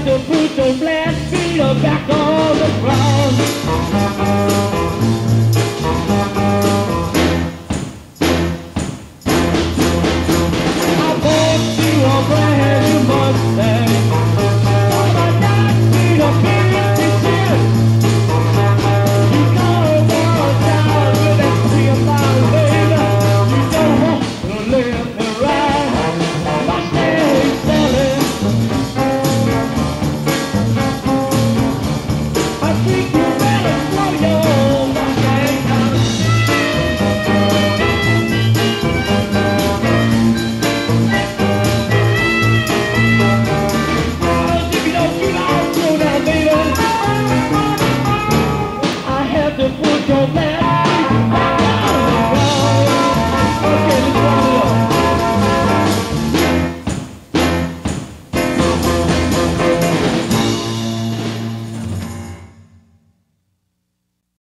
To put the blast, feet back on the ground. don't let